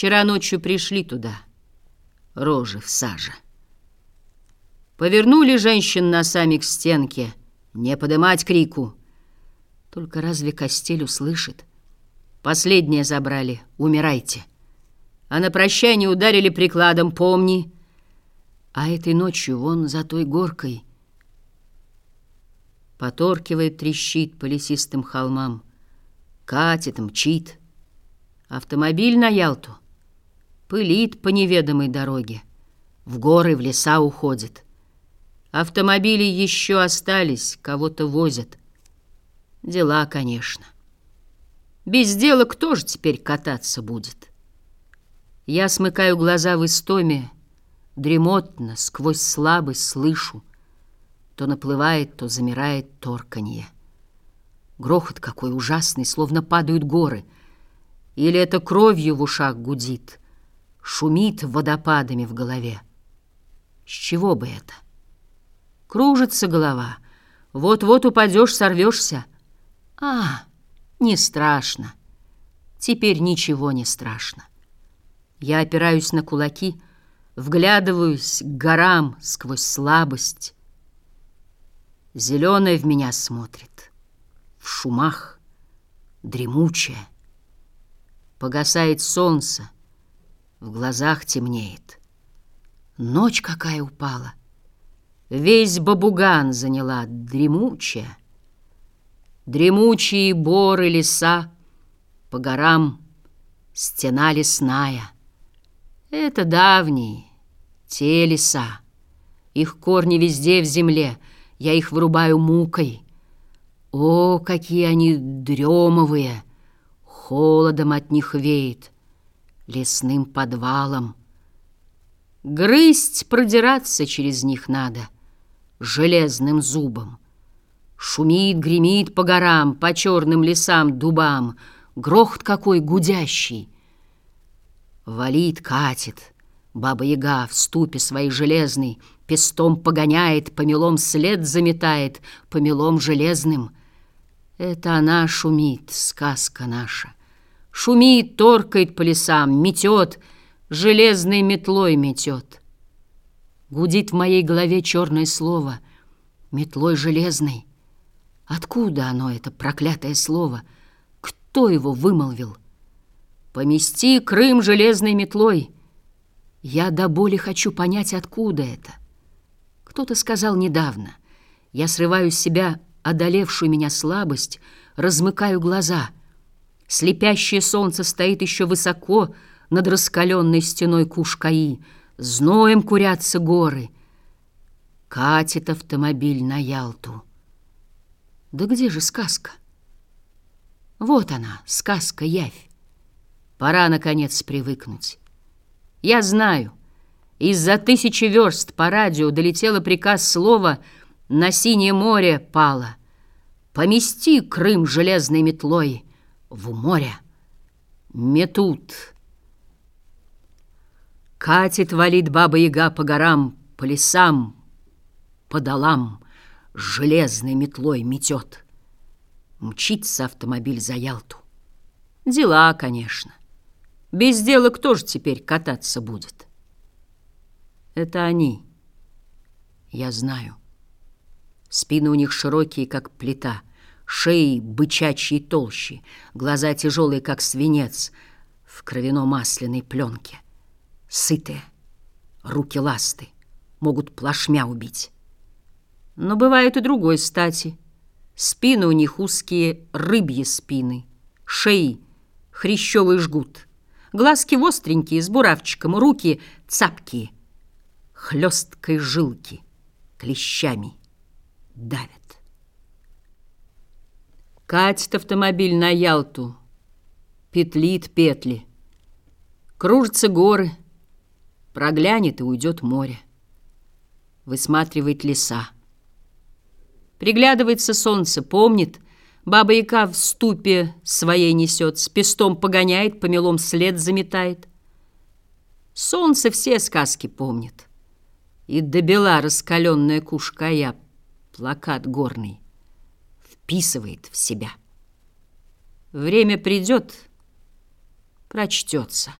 Вчера ночью пришли туда, рожи в саже. Повернули женщин носами к стенке, не подымать крику. Только разве Костель услышит? Последнее забрали, умирайте. А на прощание ударили прикладом, помни. А этой ночью вон за той горкой Поторкивает, трещит по лесистым холмам, Катит, мчит. Автомобиль на Ялту Пылит по неведомой дороге, В горы, в леса уходит. Автомобили еще остались, Кого-то возят. Дела, конечно. Без дела кто же теперь кататься будет? Я смыкаю глаза в истоме, Дремотно, сквозь слабость слышу, То наплывает, то замирает торканье. Грохот какой ужасный, словно падают горы. Или это кровью в ушах гудит, Шумит водопадами в голове. С чего бы это? Кружится голова, вот-вот упадешь, сорвешься. А, не страшно. Теперь ничего не страшно. Я опираюсь на кулаки, вглядываюсь к горам сквозь слабость. Зеленая в меня смотрит, в шумах, дремучая. Погасает солнце, в глазах темнеет. Ночь какая упала, весь бабуган заняла, дремучая. Дремучие боры леса, по горам стена лесная. Это давние, те леса. Их корни везде в земле, я их вырубаю мукой. О, какие они дремовые! Холодом от них веет, лесным подвалом. Грызть, продираться через них надо железным зубом. Шумит, гремит по горам, по черным лесам, дубам, Грохот какой гудящий. Валит, катит, баба-яга в ступе своей железной, Пестом погоняет, помелом след заметает, помелом железным. Это она шумит, сказка наша. Шумит, торкает по лесам, метет, железной метлой метет. Гудит в моей голове черное слово, метлой железной. Откуда оно, это проклятое слово? Кто его вымолвил? Помести Крым железной метлой. Я до боли хочу понять, откуда это. Кто-то сказал недавно. Я срываю с себя одолевшую меня слабость, размыкаю глаза. Слепящее солнце стоит еще высоко над раскаленной стеной Кушкаи. Зноем курятся горы. Катит автомобиль на Ялту. Да где же сказка? Вот она, сказка-явь. Пора, наконец, привыкнуть. Я знаю, из-за тысячи верст по радио долетело приказ слова «На синее море пало». Помести Крым железной метлой в море. Метут. Катит, валит баба-яга по горам, по лесам, по долам железной метлой метет. Мчится автомобиль за Ялту. Дела, конечно. Без дела кто же теперь кататься будет? Это они. Я знаю. Спины у них широкие, как плита, шеи бычачьи толщи, глаза тяжелые, как свинец, в кровяно-масляной пленке. Сытые, руки ласты, могут плашмя убить. Но бывают и другой стати. Спины у них узкие рыбьи спины, шеи хрящевый жгут, глазки остренькие, с буравчиком, руки цапкие, хлесткой жилки, клещами давят. Катит автомобиль на Ялту, петлит петли, кружатся горы, проглянет и уйдет море, высматривает леса. Приглядывается солнце, помнит. Баба-яка в ступе своей несет, с пестом погоняет, помелом след заметает. Солнце все сказки помнит. И добела раскаленная кушкая, плакат горный, вписывает в себя. Время придет, прочтется.